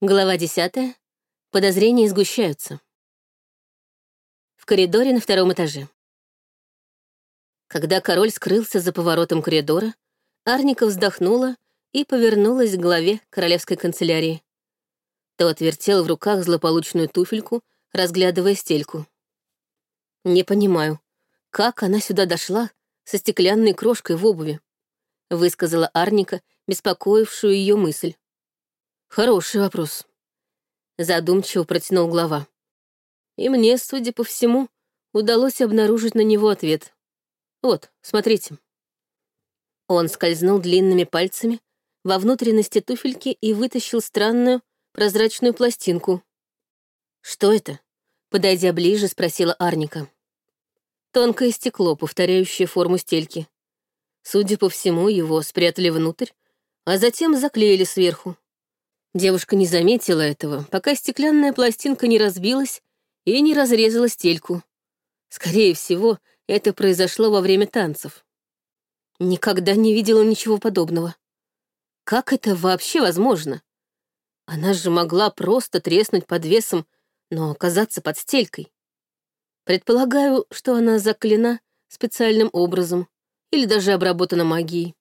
Глава десятая. Подозрения сгущаются. В коридоре на втором этаже. Когда король скрылся за поворотом коридора, Арника вздохнула и повернулась к главе королевской канцелярии. Тот вертел в руках злополучную туфельку, разглядывая стельку. «Не понимаю, как она сюда дошла со стеклянной крошкой в обуви?» — высказала Арника, беспокоившую ее мысль. Хороший вопрос. Задумчиво протянул глава. И мне, судя по всему, удалось обнаружить на него ответ. Вот, смотрите. Он скользнул длинными пальцами во внутренности туфельки и вытащил странную прозрачную пластинку. «Что это?» — подойдя ближе, спросила Арника. Тонкое стекло, повторяющее форму стельки. Судя по всему, его спрятали внутрь, а затем заклеили сверху. Девушка не заметила этого, пока стеклянная пластинка не разбилась и не разрезала стельку. Скорее всего, это произошло во время танцев. Никогда не видела ничего подобного. Как это вообще возможно? Она же могла просто треснуть под весом, но оказаться под стелькой. Предполагаю, что она заклена специальным образом или даже обработана магией.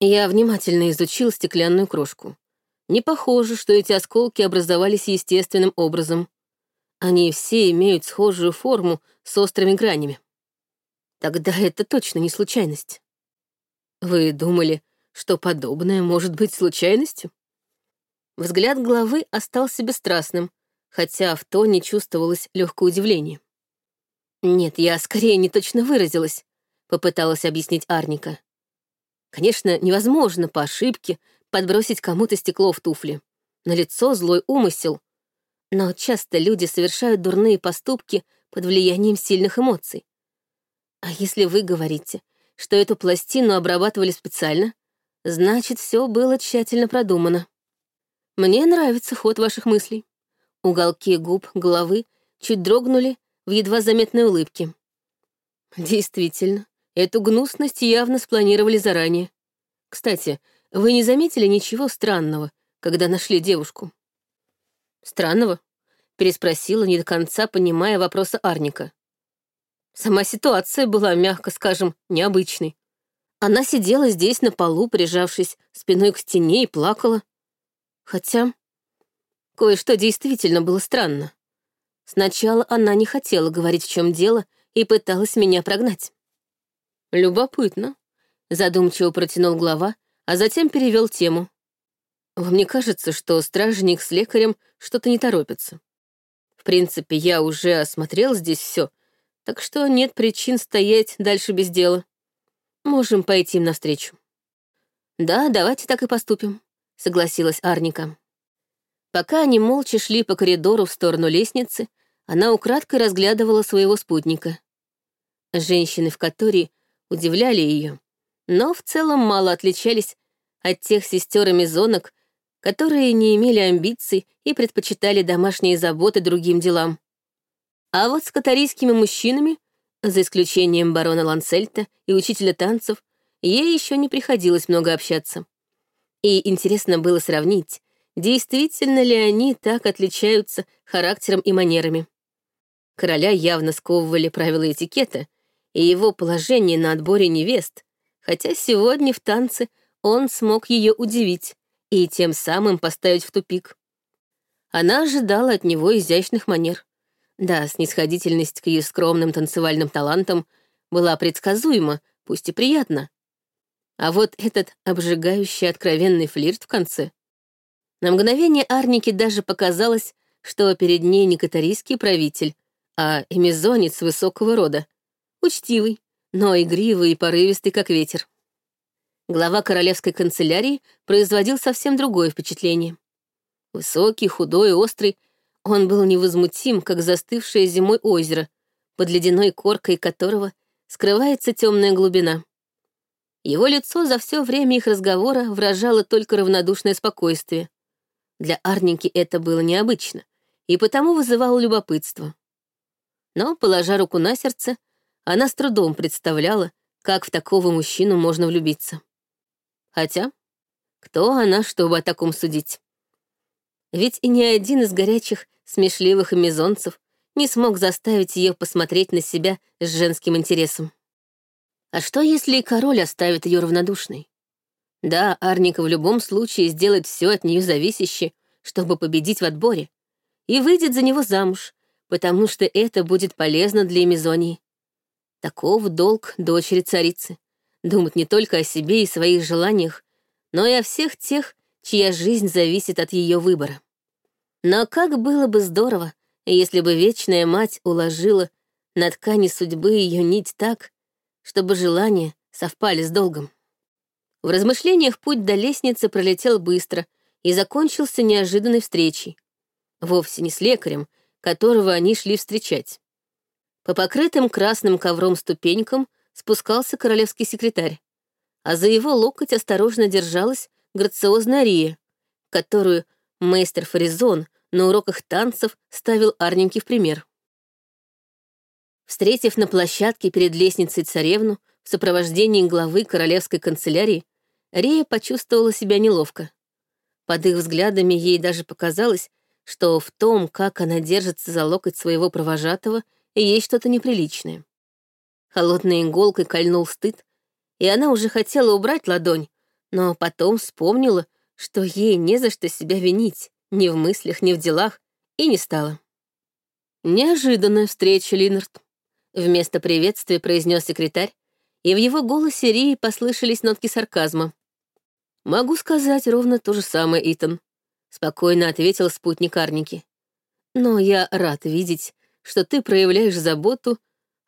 Я внимательно изучил стеклянную крошку. Не похоже, что эти осколки образовались естественным образом. Они все имеют схожую форму с острыми гранями. Тогда это точно не случайность. Вы думали, что подобное может быть случайностью? Взгляд главы остался бесстрастным, хотя в тоне чувствовалось легкое удивление. «Нет, я скорее не точно выразилась», — попыталась объяснить Арника. «Конечно, невозможно по ошибке подбросить кому-то стекло в туфли. На лицо злой умысел. Но часто люди совершают дурные поступки под влиянием сильных эмоций. А если вы говорите, что эту пластину обрабатывали специально, значит, все было тщательно продумано. Мне нравится ход ваших мыслей. Уголки губ головы чуть дрогнули в едва заметной улыбке. Действительно, эту гнусность явно спланировали заранее. Кстати, вы не заметили ничего странного, когда нашли девушку? Странного? Переспросила, не до конца понимая вопроса Арника. Сама ситуация была, мягко скажем, необычной. Она сидела здесь на полу, прижавшись спиной к стене и плакала. Хотя кое-что действительно было странно. Сначала она не хотела говорить, в чем дело, и пыталась меня прогнать. Любопытно. Задумчиво протянул глава, а затем перевел тему. Вам не кажется, что стражник с лекарем что-то не торопится? В принципе, я уже осмотрел здесь все, так что нет причин стоять дальше без дела. Можем пойти им навстречу. Да, давайте так и поступим, согласилась Арника. Пока они молча шли по коридору в сторону лестницы, она украдкой разглядывала своего спутника. Женщины в которой удивляли ее но в целом мало отличались от тех сестер амазонок, которые не имели амбиций и предпочитали домашние заботы другим делам. А вот с катарийскими мужчинами, за исключением барона Лансельта и учителя танцев, ей еще не приходилось много общаться. И интересно было сравнить, действительно ли они так отличаются характером и манерами. Короля явно сковывали правила этикета, и его положение на отборе невест, хотя сегодня в танце он смог ее удивить и тем самым поставить в тупик. Она ожидала от него изящных манер. Да, снисходительность к ее скромным танцевальным талантам была предсказуема, пусть и приятна. А вот этот обжигающий откровенный флирт в конце. На мгновение Арнике даже показалось, что перед ней не катарийский правитель, а эмизонец высокого рода, учтивый, но игривый и порывистый, как ветер. Глава королевской канцелярии производил совсем другое впечатление. Высокий, худой, острый, он был невозмутим, как застывшее зимой озеро, под ледяной коркой которого скрывается темная глубина. Его лицо за все время их разговора выражало только равнодушное спокойствие. Для Арники это было необычно, и потому вызывало любопытство. Но, положа руку на сердце, она с трудом представляла, как в такого мужчину можно влюбиться. Хотя, кто она, чтобы о таком судить? Ведь и ни один из горячих, смешливых амазонцев не смог заставить ее посмотреть на себя с женским интересом. А что, если и король оставит ее равнодушной? Да, Арника в любом случае сделает все от нее зависящее, чтобы победить в отборе, и выйдет за него замуж, потому что это будет полезно для Эмизонии. Таков долг дочери царицы — думать не только о себе и своих желаниях, но и о всех тех, чья жизнь зависит от ее выбора. Но как было бы здорово, если бы Вечная Мать уложила на ткани судьбы ее нить так, чтобы желания совпали с долгом. В размышлениях путь до лестницы пролетел быстро и закончился неожиданной встречей. Вовсе не с лекарем, которого они шли встречать. По покрытым красным ковром ступенькам спускался королевский секретарь, а за его локоть осторожно держалась грациозная Рия, которую мейстер Фаризон на уроках танцев ставил Арненьке в пример. Встретив на площадке перед лестницей царевну в сопровождении главы королевской канцелярии, Рия почувствовала себя неловко. Под их взглядами ей даже показалось, что в том, как она держится за локоть своего провожатого, есть что-то неприличное. Холодной иголкой кольнул стыд, и она уже хотела убрать ладонь, но потом вспомнила, что ей не за что себя винить, ни в мыслях, ни в делах, и не стала. Неожиданная встреча, Линард. Вместо приветствия произнес секретарь, и в его голосе Рии послышались нотки сарказма. «Могу сказать ровно то же самое, Итан», — спокойно ответил спутник Арники. «Но я рад видеть, что ты проявляешь заботу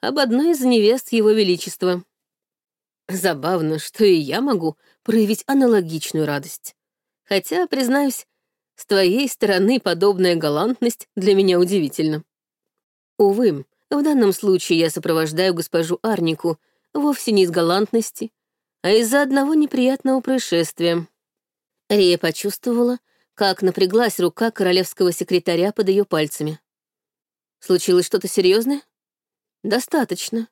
об одной из невест Его Величества. Забавно, что и я могу проявить аналогичную радость. Хотя, признаюсь, с твоей стороны подобная галантность для меня удивительна. Увы, в данном случае я сопровождаю госпожу Арнику вовсе не из галантности, а из-за одного неприятного происшествия. Рия почувствовала, как напряглась рука королевского секретаря под ее пальцами. Случилось что-то серьезное? Достаточно,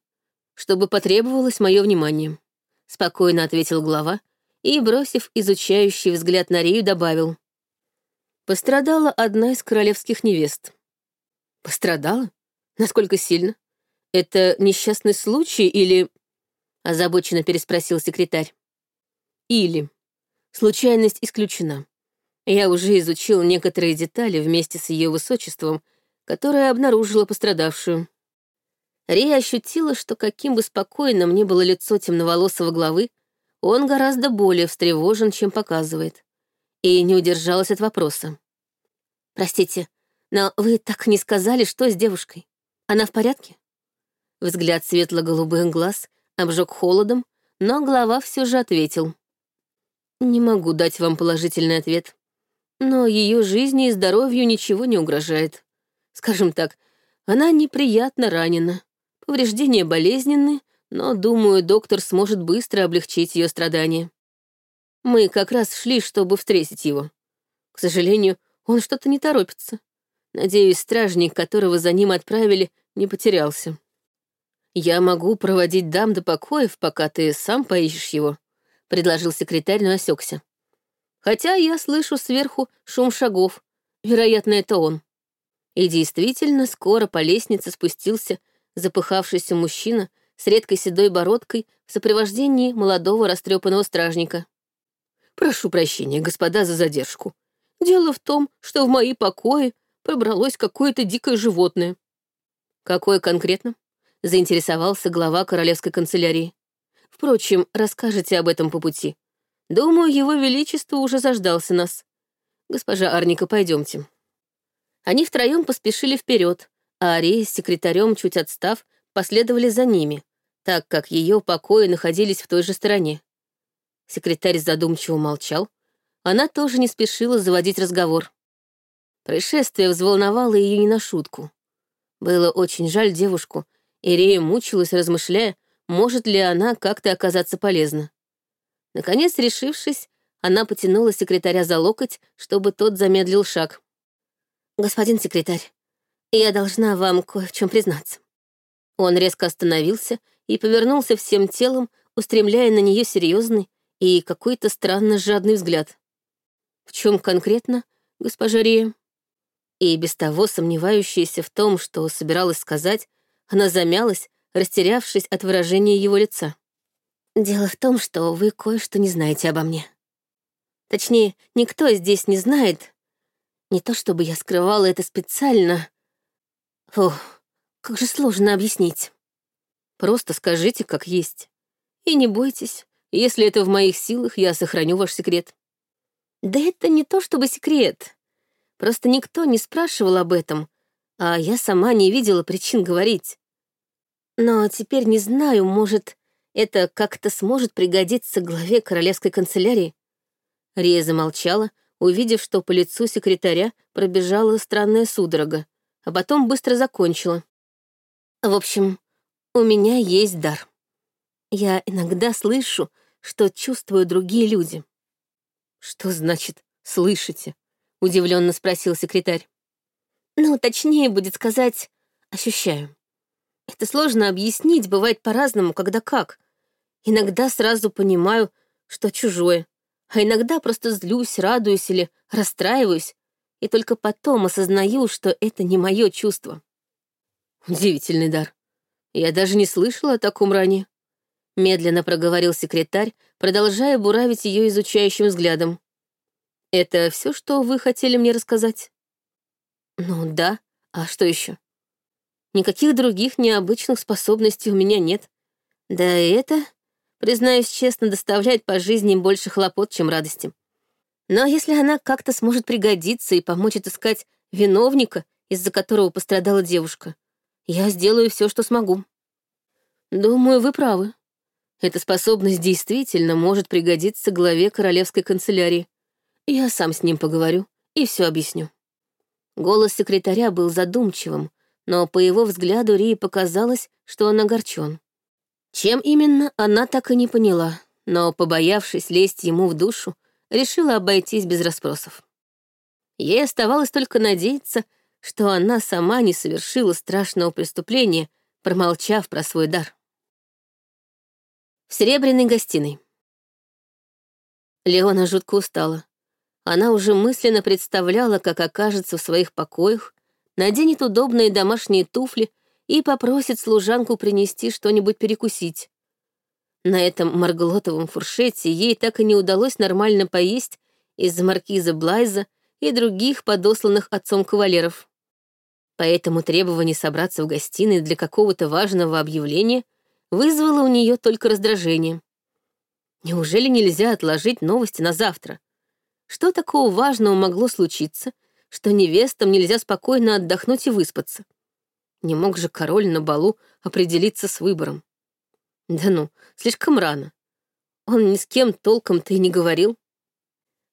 чтобы потребовалось мое внимание спокойно ответил глава и, бросив изучающий взгляд на Рию, добавил. Пострадала одна из королевских невест. Пострадала? Насколько сильно? Это несчастный случай или... Озабоченно переспросил секретарь. Или. Случайность исключена. Я уже изучил некоторые детали вместе с ее высочеством, которое обнаружила пострадавшую. Рия ощутила, что каким бы спокойным ни было лицо темноволосого главы, он гораздо более встревожен, чем показывает. И не удержалась от вопроса. «Простите, но вы так не сказали, что с девушкой? Она в порядке?» Взгляд светло-голубых глаз обжег холодом, но глава все же ответил. «Не могу дать вам положительный ответ, но ее жизни и здоровью ничего не угрожает. Скажем так, она неприятно ранена. Повреждения болезненны, но, думаю, доктор сможет быстро облегчить ее страдания. Мы как раз шли, чтобы встретить его. К сожалению, он что-то не торопится. Надеюсь, стражник, которого за ним отправили, не потерялся. Я могу проводить дам до покоев, пока ты сам поищешь его, — предложил секретарь, но осекся. Хотя я слышу сверху шум шагов. Вероятно, это он. И действительно, скоро по лестнице спустился запыхавшийся мужчина с редкой седой бородкой в сопровождении молодого растрепанного стражника. «Прошу прощения, господа, за задержку. Дело в том, что в мои покои пробралось какое-то дикое животное». «Какое конкретно?» — заинтересовался глава королевской канцелярии. «Впрочем, расскажете об этом по пути. Думаю, его величество уже заждался нас. Госпожа Арника, пойдемте». Они втроем поспешили вперед, а Ария с секретарем, чуть отстав, последовали за ними, так как ее покои находились в той же стороне. Секретарь задумчиво молчал, она тоже не спешила заводить разговор. Происшествие взволновало ее не на шутку. Было очень жаль девушку, и Рея мучилась, размышляя, может ли она как-то оказаться полезна. Наконец, решившись, она потянула секретаря за локоть, чтобы тот замедлил шаг. «Господин секретарь, я должна вам кое в чем признаться». Он резко остановился и повернулся всем телом, устремляя на нее серьезный и какой-то странно жадный взгляд. В чем конкретно, госпожа Рия. И без того сомневающаяся в том, что собиралась сказать, она замялась, растерявшись от выражения его лица. «Дело в том, что вы кое-что не знаете обо мне. Точнее, никто здесь не знает. Не то чтобы я скрывала это специально. Ох, как же сложно объяснить. Просто скажите, как есть. И не бойтесь, если это в моих силах, я сохраню ваш секрет. Да это не то чтобы секрет. Просто никто не спрашивал об этом, а я сама не видела причин говорить. Но теперь не знаю, может, это как-то сможет пригодиться главе королевской канцелярии. Рия замолчала, увидев, что по лицу секретаря пробежала странная судорога, а потом быстро закончила. В общем, у меня есть дар. Я иногда слышу, что чувствуют другие люди. Что значит «слышите»? Удивленно спросил секретарь. Ну, точнее будет сказать «ощущаю». Это сложно объяснить, бывает по-разному, когда как. Иногда сразу понимаю, что чужое, а иногда просто злюсь, радуюсь или расстраиваюсь, и только потом осознаю, что это не мое чувство. Удивительный дар. Я даже не слышала о таком ранее. Медленно проговорил секретарь, продолжая буравить ее изучающим взглядом. Это все, что вы хотели мне рассказать? Ну да, а что еще? Никаких других необычных способностей у меня нет. Да и это, признаюсь честно, доставляет по жизни больше хлопот, чем радости. Но если она как-то сможет пригодиться и помочь отыскать виновника, из-за которого пострадала девушка, я сделаю все, что смогу. Думаю, вы правы. Эта способность действительно может пригодиться главе королевской канцелярии. Я сам с ним поговорю и все объясню. Голос секретаря был задумчивым, но по его взгляду Рии показалось, что он огорчен. Чем именно, она так и не поняла, но, побоявшись лезть ему в душу, решила обойтись без расспросов. Ей оставалось только надеяться, что она сама не совершила страшного преступления, промолчав про свой дар. В серебряной гостиной. Леона жутко устала. Она уже мысленно представляла, как окажется в своих покоях, наденет удобные домашние туфли и попросит служанку принести что-нибудь перекусить. На этом марглотовом фуршете ей так и не удалось нормально поесть из-за маркиза Блайза и других подосланных отцом кавалеров. Поэтому требование собраться в гостиной для какого-то важного объявления вызвало у нее только раздражение. Неужели нельзя отложить новости на завтра? Что такого важного могло случиться, что невестам нельзя спокойно отдохнуть и выспаться. Не мог же король на балу определиться с выбором. Да ну, слишком рано. Он ни с кем толком-то и не говорил.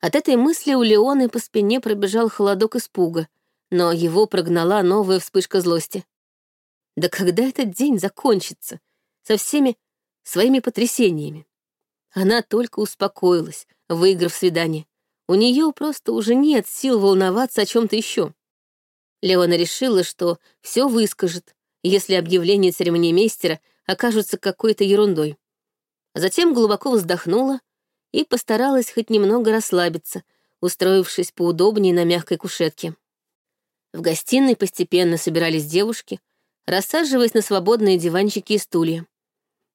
От этой мысли у Леоны по спине пробежал холодок испуга, но его прогнала новая вспышка злости. Да когда этот день закончится? Со всеми своими потрясениями. Она только успокоилась, выиграв свидание. У нее просто уже нет сил волноваться о чем-то еще. Леона решила, что все выскажет, если объявления церемониймейстера окажутся какой-то ерундой. Затем глубоко вздохнула и постаралась хоть немного расслабиться, устроившись поудобнее на мягкой кушетке. В гостиной постепенно собирались девушки, рассаживаясь на свободные диванчики и стулья.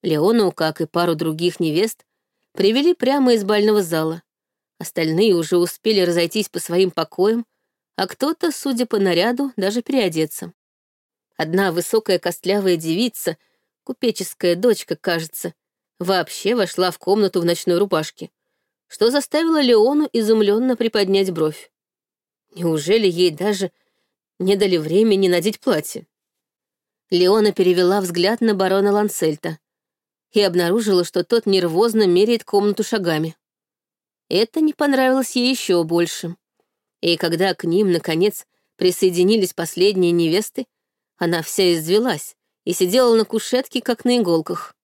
Леону, как и пару других невест, привели прямо из бального зала. Остальные уже успели разойтись по своим покоям, а кто-то, судя по наряду, даже переодеться. Одна высокая костлявая девица, купеческая дочка, кажется, вообще вошла в комнату в ночной рубашке, что заставило Леону изумленно приподнять бровь. Неужели ей даже не дали времени надеть платье? Леона перевела взгляд на барона Лансельта и обнаружила, что тот нервозно меряет комнату шагами. Это не понравилось ей еще больше. И когда к ним, наконец, присоединились последние невесты, она вся извелась и сидела на кушетке, как на иголках.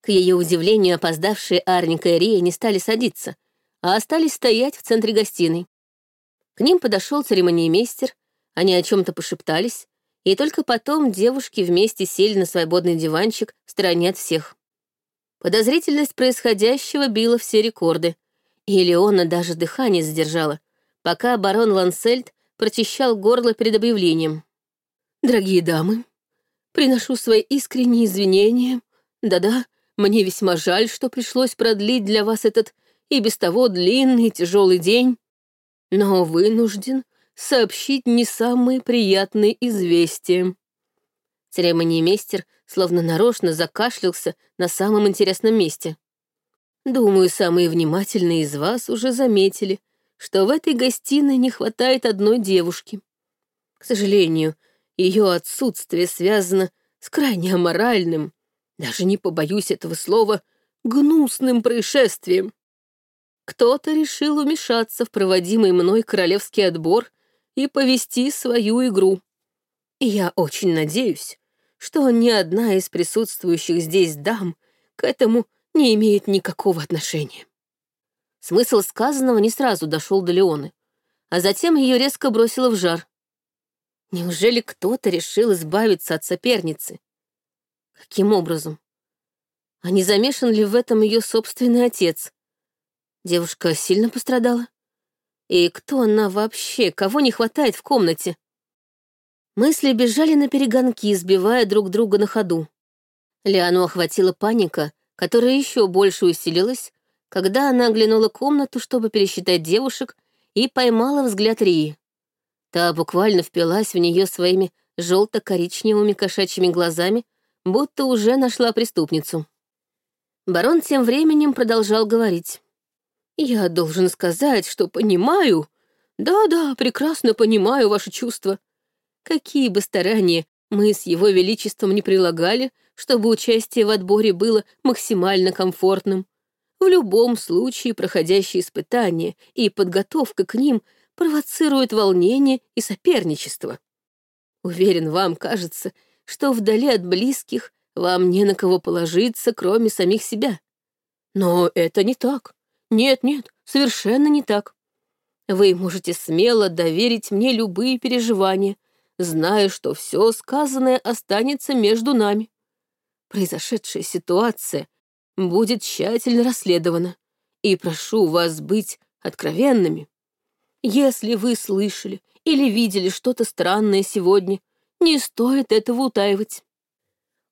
К ее удивлению, опоздавшие Арника и Рия не стали садиться, а остались стоять в центре гостиной. К ним подошел церемониймейстер, они о чем-то пошептались, и только потом девушки вместе сели на свободный диванчик в стороне от всех. Подозрительность происходящего била все рекорды, и Леона даже дыхание задержала, пока барон Лансельд прочищал горло перед объявлением. «Дорогие дамы, приношу свои искренние извинения. Да-да, мне весьма жаль, что пришлось продлить для вас этот и без того длинный и тяжелый день, но вынужден сообщить не самые приятные известия». Церемониймейстер словно нарочно закашлялся на самом интересном месте. Думаю, самые внимательные из вас уже заметили, что в этой гостиной не хватает одной девушки. К сожалению, ее отсутствие связано с крайне аморальным, даже не побоюсь этого слова, гнусным происшествием. Кто-то решил умешаться в проводимый мной королевский отбор и повести свою игру. И я очень надеюсь, что ни одна из присутствующих здесь дам к этому не имеет никакого отношения. Смысл сказанного не сразу дошел до Леоны, а затем ее резко бросило в жар. Неужели кто-то решил избавиться от соперницы? Каким образом? А не замешан ли в этом ее собственный отец? Девушка сильно пострадала? И кто она вообще? Кого не хватает в комнате? Мысли бежали на перегонки, сбивая друг друга на ходу. Лиану охватила паника, которая еще больше усилилась, когда она оглянула комнату, чтобы пересчитать девушек, и поймала взгляд Рии. Та буквально впилась в нее своими желто-коричневыми кошачьими глазами, будто уже нашла преступницу. Барон тем временем продолжал говорить. «Я должен сказать, что понимаю. Да-да, прекрасно понимаю ваши чувства. Какие бы старания мы с его величеством не прилагали, чтобы участие в отборе было максимально комфортным. В любом случае проходящие испытания и подготовка к ним провоцируют волнение и соперничество. Уверен, вам кажется, что вдали от близких вам не на кого положиться, кроме самих себя. Но это не так. Нет-нет, совершенно не так. Вы можете смело доверить мне любые переживания, зная, что все сказанное останется между нами. Произошедшая ситуация будет тщательно расследована, и прошу вас быть откровенными. Если вы слышали или видели что-то странное сегодня, не стоит этого утаивать».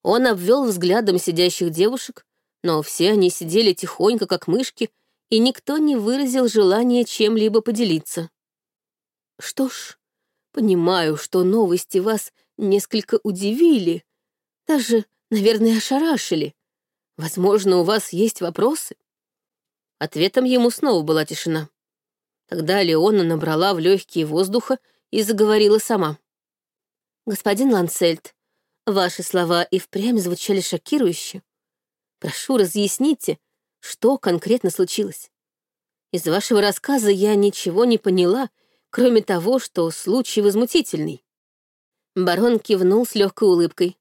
Он обвел взглядом сидящих девушек, но все они сидели тихонько, как мышки, и никто не выразил желания чем-либо поделиться. «Что ж, понимаю, что новости вас несколько удивили, даже наверное, ошарашили. Возможно, у вас есть вопросы?» Ответом ему снова была тишина. Тогда Леона набрала в легкие воздуха и заговорила сама. «Господин Лансельд, ваши слова и впрямь звучали шокирующе. Прошу, разъясните, что конкретно случилось. Из вашего рассказа я ничего не поняла, кроме того, что случай возмутительный». Барон кивнул с легкой улыбкой.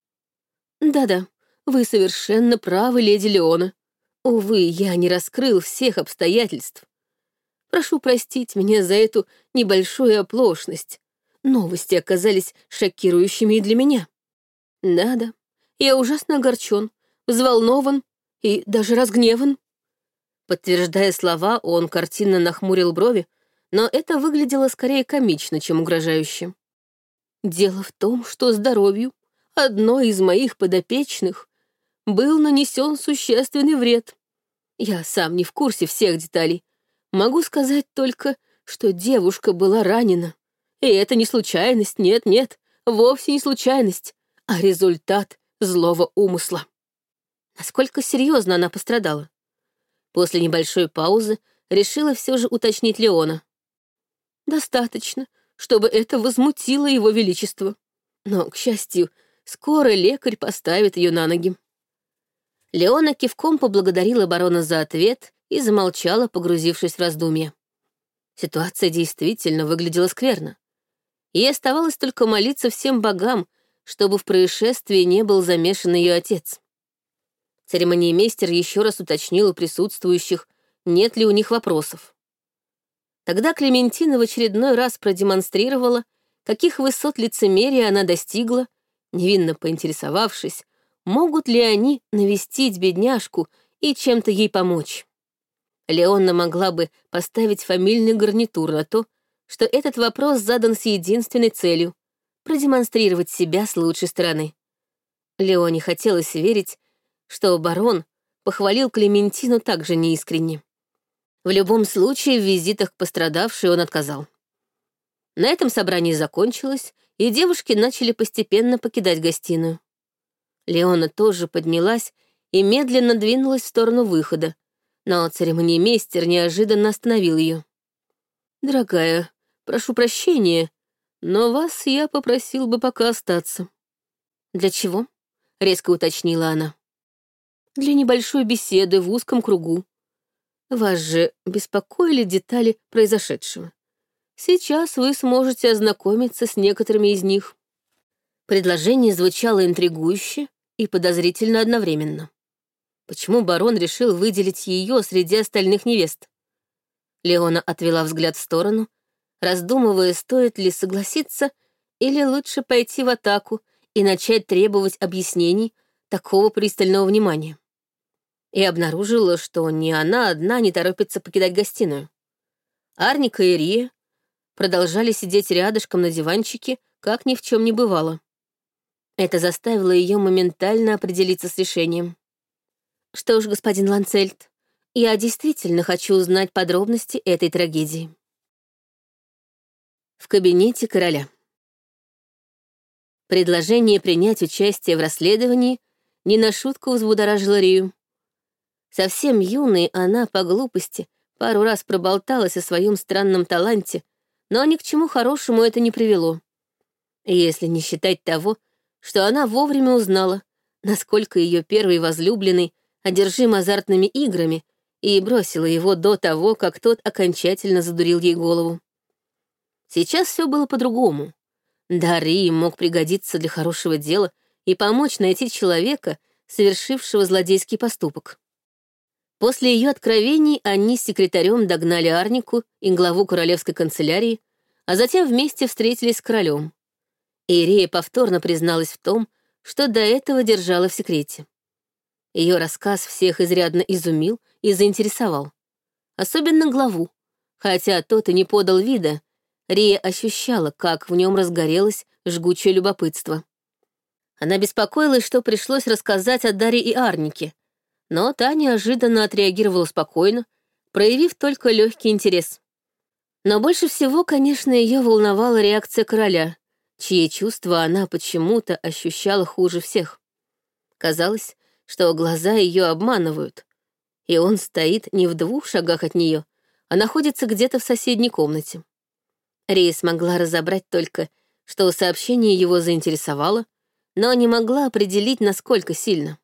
«Да-да, вы совершенно правы, леди Леона. Увы, я не раскрыл всех обстоятельств. Прошу простить меня за эту небольшую оплошность. Новости оказались шокирующими и для меня. Да-да, я ужасно огорчен, взволнован и даже разгневан». Подтверждая слова, он картинно нахмурил брови, но это выглядело скорее комично, чем угрожающе. «Дело в том, что здоровью одной из моих подопечных был нанесен существенный вред. Я сам не в курсе всех деталей. Могу сказать только, что девушка была ранена. И это не случайность, нет-нет, вовсе не случайность, а результат злого умысла. Насколько серьезно она пострадала? После небольшой паузы решила все же уточнить Леона. Достаточно, чтобы это возмутило его величество. Но, к счастью, Скоро лекарь поставит ее на ноги. Леона кивком поблагодарила барона за ответ и замолчала, погрузившись в раздумье. Ситуация действительно выглядела скверно. Ей оставалось только молиться всем богам, чтобы в происшествии не был замешан ее отец. Церемониймейстер еще раз уточнил у присутствующих, нет ли у них вопросов. Тогда Клементина в очередной раз продемонстрировала, каких высот лицемерия она достигла невинно поинтересовавшись, могут ли они навестить бедняжку и чем-то ей помочь. Леонна могла бы поставить фамильный гарнитур на то, что этот вопрос задан с единственной целью — продемонстрировать себя с лучшей стороны. Леоне хотелось верить, что барон похвалил Клементину также неискренне. В любом случае, в визитах к пострадавшей он отказал. На этом собрание закончилось, и девушки начали постепенно покидать гостиную. Леона тоже поднялась и медленно двинулась в сторону выхода, но церемониймейстер неожиданно остановил ее. «Дорогая, прошу прощения, но вас я попросил бы пока остаться». «Для чего?» — резко уточнила она. «Для небольшой беседы в узком кругу. Вас же беспокоили детали произошедшего. Сейчас вы сможете ознакомиться с некоторыми из них». Предложение звучало интригующе и подозрительно одновременно. Почему барон решил выделить ее среди остальных невест? Леона отвела взгляд в сторону, раздумывая, стоит ли согласиться или лучше пойти в атаку и начать требовать объяснений такого пристального внимания. И обнаружила, что ни она одна не торопится покидать гостиную. Арника и Рия продолжали сидеть рядышком на диванчике, как ни в чем не бывало. Это заставило ее моментально определиться с решением. Что ж, господин Ланцельд, я действительно хочу узнать подробности этой трагедии. В кабинете короля. Предложение принять участие в расследовании не на шутку взбудоражило Рию. Совсем юной она по глупости пару раз проболталась о своем странном таланте, но ни к чему хорошему это не привело. Если не считать того, что она вовремя узнала, насколько ее первый возлюбленный одержим азартными играми, и бросила его до того, как тот окончательно задурил ей голову. Сейчас все было по-другому. Дари мог пригодиться для хорошего дела и помочь найти человека, совершившего злодейский поступок. После ее откровений они с секретарем догнали Арнику и главу королевской канцелярии, а затем вместе встретились с королем. Ирия повторно призналась в том, что до этого держала в секрете. Ее рассказ всех изрядно изумил и заинтересовал. Особенно главу. Хотя тот и не подал вида, Рия ощущала, как в нем разгорелось жгучее любопытство. Она беспокоилась, что пришлось рассказать о Даре и Арнике, но та неожиданно отреагировала спокойно, проявив только легкий интерес. Но больше всего, конечно, ее волновала реакция короля, чьи чувства она почему-то ощущала хуже всех. Казалось, что глаза ее обманывают, и он стоит не в двух шагах от нее, а находится где-то в соседней комнате. Рия смогла разобрать только, что сообщение его заинтересовало, но не могла определить, насколько сильно.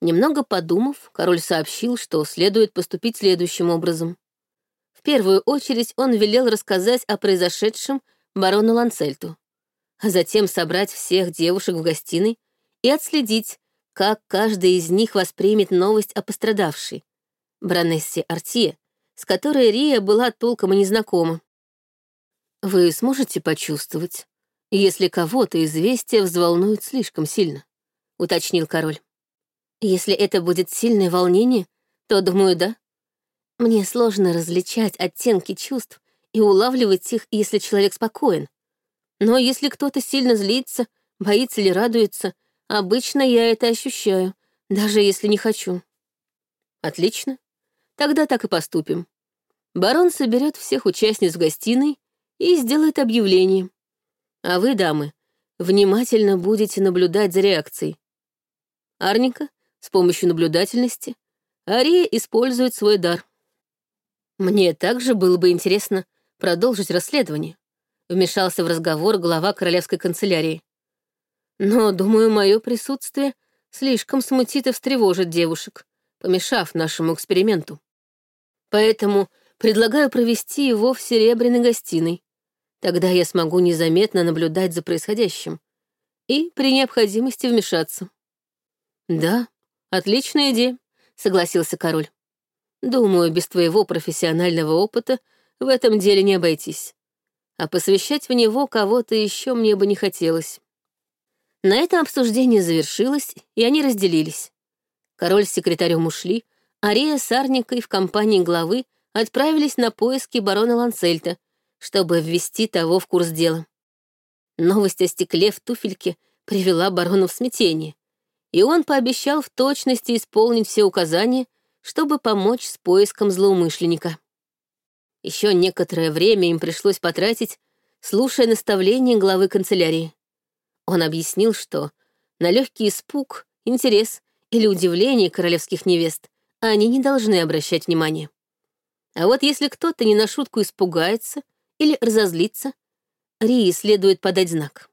Немного подумав, король сообщил, что следует поступить следующим образом. В первую очередь он велел рассказать о произошедшем барону Ланцельту, а затем собрать всех девушек в гостиной и отследить, как каждый из них воспримет новость о пострадавшей, Бронессе Артье, с которой Рия была толком и незнакома. Вы сможете почувствовать, если кого-то известие взволнует слишком сильно, уточнил король. Если это будет сильное волнение, то, думаю, да. Мне сложно различать оттенки чувств и улавливать их, если человек спокоен. Но если кто-то сильно злится, боится или радуется — Обычно я это ощущаю, даже если не хочу. Отлично. Тогда так и поступим. Барон соберет всех участниц в гостиной и сделает объявление. А вы, дамы, внимательно будете наблюдать за реакцией. Арника с помощью наблюдательности, Ария использует свой дар. Мне также было бы интересно продолжить расследование. Вмешался в разговор глава королевской канцелярии. Но, думаю, мое присутствие слишком смутит и встревожит девушек, помешав нашему эксперименту. Поэтому предлагаю провести его в серебряной гостиной. Тогда я смогу незаметно наблюдать за происходящим и при необходимости вмешаться. Да, отличная идея, согласился король. Думаю, без твоего профессионального опыта в этом деле не обойтись. А посвящать в него кого-то еще мне бы не хотелось. На этом обсуждение завершилось, и они разделились. Король с секретарем ушли, а Рия с Арникой в компании главы отправились на поиски барона Ланцельта, чтобы ввести того в курс дела. Новость о стекле в туфельке привела барона в смятение, и он пообещал в точности исполнить все указания, чтобы помочь с поиском злоумышленника. Еще некоторое время им пришлось потратить, слушая наставления главы канцелярии. Он объяснил, что на легкий испуг, интерес или удивление королевских невест они не должны обращать внимания. А вот если кто-то не на шутку испугается или разозлится, Рии следует подать знак.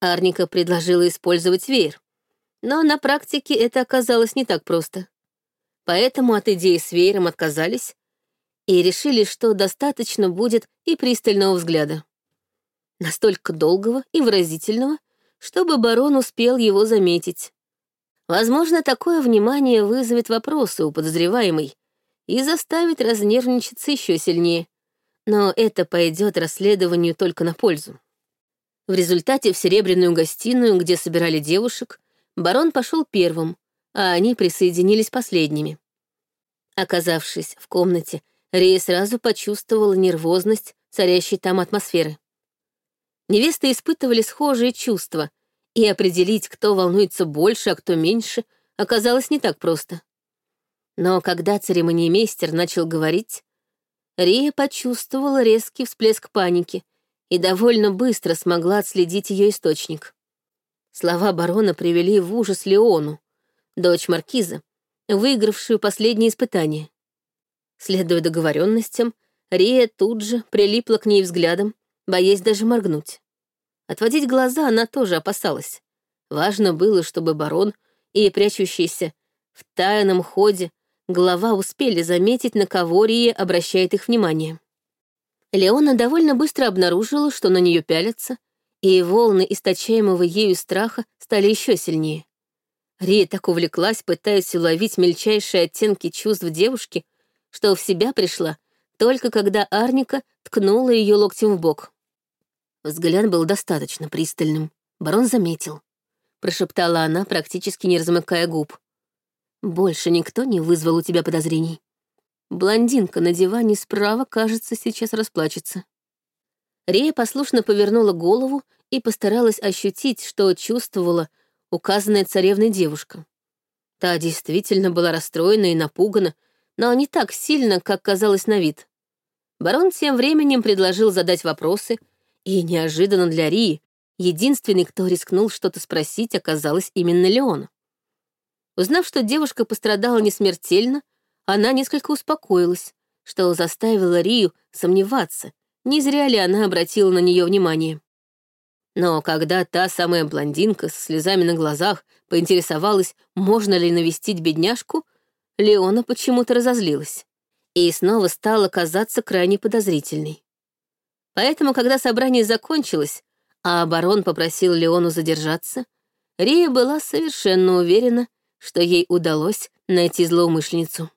Арника предложила использовать веер, но на практике это оказалось не так просто. Поэтому от идеи с веером отказались и решили, что достаточно будет и пристального взгляда. Настолько долгого и выразительного, чтобы барон успел его заметить. Возможно, такое внимание вызовет вопросы у подозреваемой и заставит разнервничаться еще сильнее но это пойдет расследованию только на пользу. В результате в серебряную гостиную, где собирали девушек, барон пошел первым, а они присоединились последними. Оказавшись в комнате, Рия сразу почувствовала нервозность царящей там атмосферы. Невесты испытывали схожие чувства, и определить, кто волнуется больше, а кто меньше, оказалось не так просто. Но когда церемониймейстер начал говорить, Рия почувствовала резкий всплеск паники и довольно быстро смогла отследить ее источник. Слова барона привели в ужас Леону, дочь маркиза, выигравшую последнее испытание. Следуя договоренностям, Рия тут же прилипла к ней взглядом, боясь даже моргнуть. Отводить глаза она тоже опасалась. Важно было, чтобы барон и прячущийся в тайном ходе Глава успели заметить, на кого Рия обращает их внимание. Леона довольно быстро обнаружила, что на нее пялятся, и волны источаемого ею страха стали еще сильнее. Рия так увлеклась, пытаясь уловить мельчайшие оттенки чувств девушки, что в себя пришла, только когда Арника ткнула ее локтем в бок. Взгляд был достаточно пристальным. Барон заметил. Прошептала она, практически не размыкая губ. Больше никто не вызвал у тебя подозрений. Блондинка на диване справа, кажется, сейчас расплачется. Рея послушно повернула голову и постаралась ощутить, что чувствовала указанная царевной девушка. Та действительно была расстроена и напугана, но не так сильно, как казалось на вид. Барон тем временем предложил задать вопросы, и неожиданно для Рии единственный, кто рискнул что-то спросить, оказалась именно Леона. Узнав, что девушка пострадала не смертельно, она несколько успокоилась, что заставило Рию сомневаться, не зря ли она обратила на нее внимание. Но когда та самая блондинка со слезами на глазах поинтересовалась, можно ли навестить бедняжку, Леона почему-то разозлилась и снова стала казаться крайне подозрительной. Поэтому, когда собрание закончилось, а барон попросил Леону задержаться, Рия была совершенно уверена, что ей удалось найти злоумышленницу.